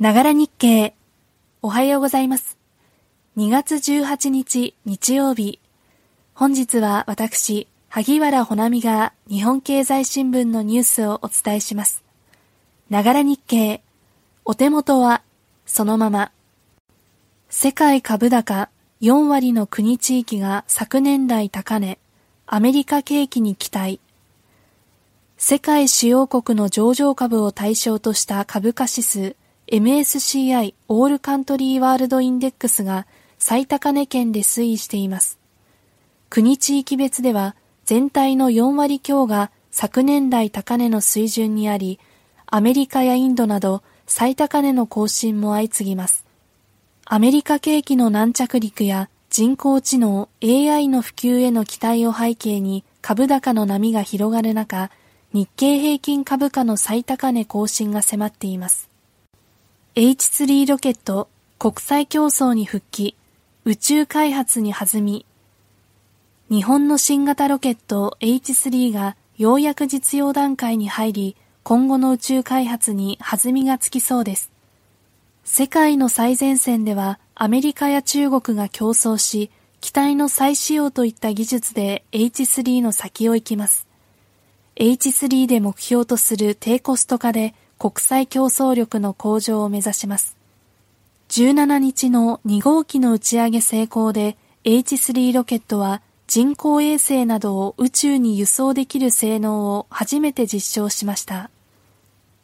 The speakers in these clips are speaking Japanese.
ながら日経。おはようございます。2月18日日曜日。本日は私、萩原ほなみが日本経済新聞のニュースをお伝えします。ながら日経。お手元はそのまま。世界株高4割の国地域が昨年来高値。アメリカ景気に期待。世界主要国の上場株を対象とした株価指数 MSCI オールカントリーワールドインデックスが最高値圏で推移しています。国地域別では全体の4割強が昨年来高値の水準にあり、アメリカやインドなど最高値の更新も相次ぎます。アメリカ景気の軟着陸や人工知能 AI の普及への期待を背景に株高の波が広がる中、日経平均株価の最高値更新が迫っています。H3 ロケット国際競争に復帰、宇宙開発に弾み、日本の新型ロケット H3 がようやく実用段階に入り、今後の宇宙開発に弾みがつきそうです。世界の最前線ではアメリカや中国が競争し、機体の再使用といった技術で H3 の先を行きます。H3 で目標とする低コスト化で国際競争力の向上を目指します。17日の2号機の打ち上げ成功で H3 ロケットは人工衛星などを宇宙に輸送できる性能を初めて実証しました。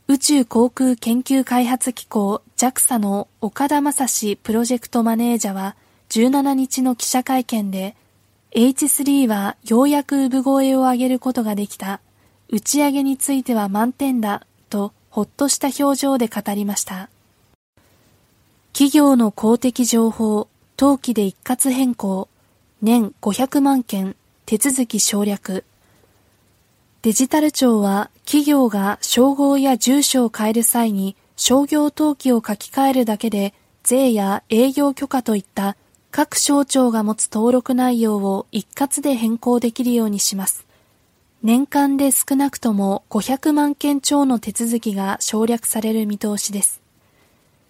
宇宙航空研究開発機構 JAXA の岡田正史プロジェクトマネージャーは17日の記者会見で H3 はようやく産声を上げることができた。打ち上げについては満点だとほっとした表情で語りました。企業の公的情報、登記で一括変更、年500万件、手続き省略。デジタル庁は企業が称号や住所を変える際に商業登記を書き換えるだけで税や営業許可といった各省庁が持つ登録内容を一括で変更できるようにします。年間で少なくとも500万件超の手続きが省略される見通しです。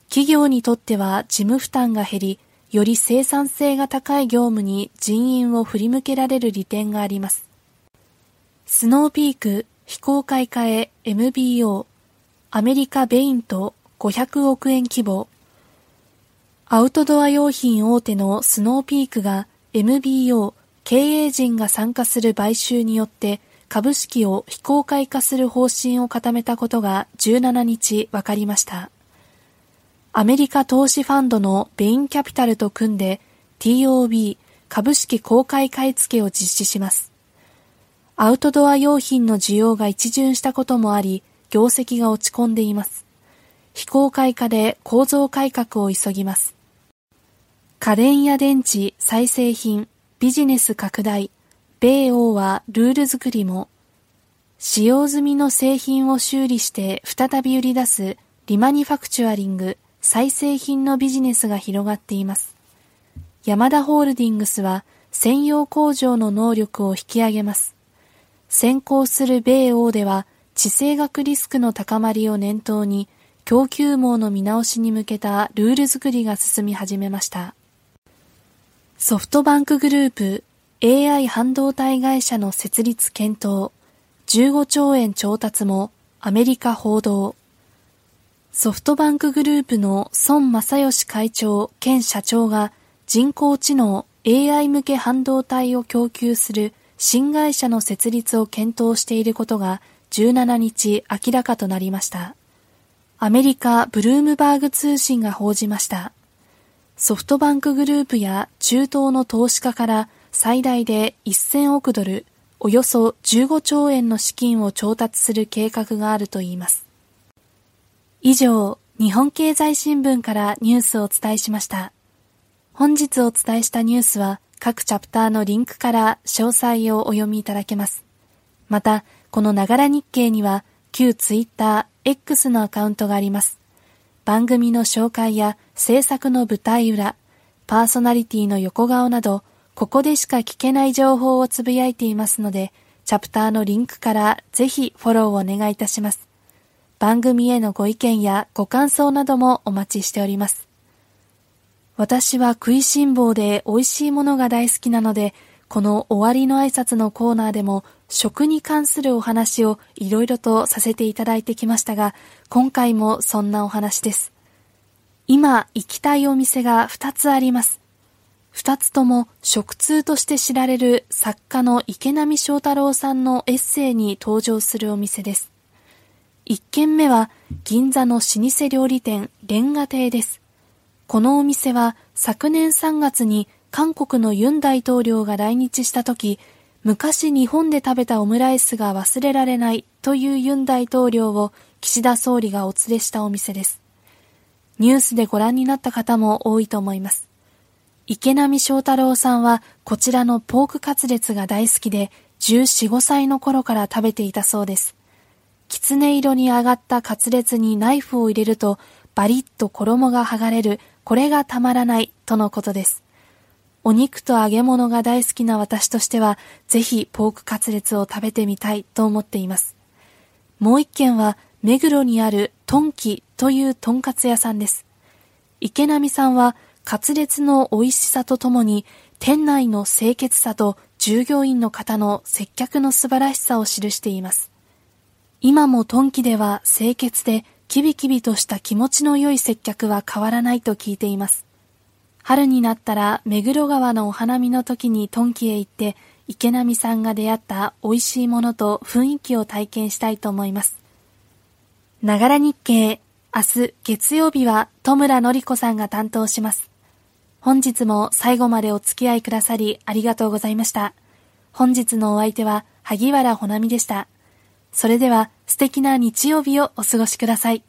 企業にとっては事務負担が減り、より生産性が高い業務に人員を振り向けられる利点があります。スノーピーク非公開化へ MBO アメリカベインと500億円規模アウトドア用品大手のスノーピークが MBO 経営陣が参加する買収によって株式を非公開化する方針を固めたことが17日分かりました。アメリカ投資ファンドのベインキャピタルと組んで TOB 株式公開買い付けを実施します。アウトドア用品の需要が一巡したこともあり、業績が落ち込んでいます。非公開化で構造改革を急ぎます。家電や電池、再生品、ビジネス拡大、米欧はルール作りも、使用済みの製品を修理して再び売り出すリマニファクチュアリング再製品のビジネスが広がっています。ヤマダホールディングスは専用工場の能力を引き上げます。先行する米欧では地政学リスクの高まりを念頭に供給網の見直しに向けたルール作りが進み始めました。ソフトバンクグループ AI 半導体会社の設立検討、15兆円調達もアメリカ報道。ソフトバンクグループの孫正義会長兼社長が人工知能 AI 向け半導体を供給する新会社の設立を検討していることが17日明らかとなりました。アメリカブルームバーグ通信が報じました。ソフトバンクグループや中東の投資家から最大で1000億ドル、およそ15兆円の資金を調達する計画があるといいます。以上、日本経済新聞からニュースをお伝えしました。本日お伝えしたニュースは各チャプターのリンクから詳細をお読みいただけます。また、このながら日経には旧ツイッター X のアカウントがあります。番組の紹介や制作の舞台裏、パーソナリティの横顔などここでしか聞けない情報をつぶやいていますので、チャプターのリンクからぜひフォローをお願いいたします。番組へのご意見やご感想などもお待ちしております。私は食いしん坊で美味しいものが大好きなので、この終わりの挨拶のコーナーでも食に関するお話をいろいろとさせていただいてきましたが、今回もそんなお話です。今行きたいお店が2つあります。2つとも食通として知られる作家の池波正太郎さんのエッセイに登場するお店です。1軒目は銀座の老舗料理店レンガ亭です。このお店は昨年3月に韓国のユン大統領が来日した時、昔日本で食べたオムライスが忘れられないというユン大統領を岸田総理がお連れしたお店です。ニュースでご覧になった方も多いと思います。池波正太郎さんはこちらのポークカツレツが大好きで14、5歳の頃から食べていたそうです。きつね色に上がったカツレツにナイフを入れるとバリッと衣が剥がれる、これがたまらないとのことです。お肉と揚げ物が大好きな私としては、ぜひポークカツレツを食べてみたいと思っています。もう一軒は目黒にあるトンキというとんかつ屋さんです。池波さんはカツレツの美味しさとともに店内の清潔さと従業員の方の接客の素晴らしさを記しています。今もトンキでは清潔でキビキビとした気持ちの良い接客は変わらないと聞いています。春になったら目黒川のお花見の時にトンキへ行って池波さんが出会った美味しいものと雰囲気を体験したいと思います。ながら日経、明日月曜日は戸村のり子さんが担当します。本日も最後までお付き合いくださりありがとうございました。本日のお相手は萩原ほなみでした。それでは素敵な日曜日をお過ごしください。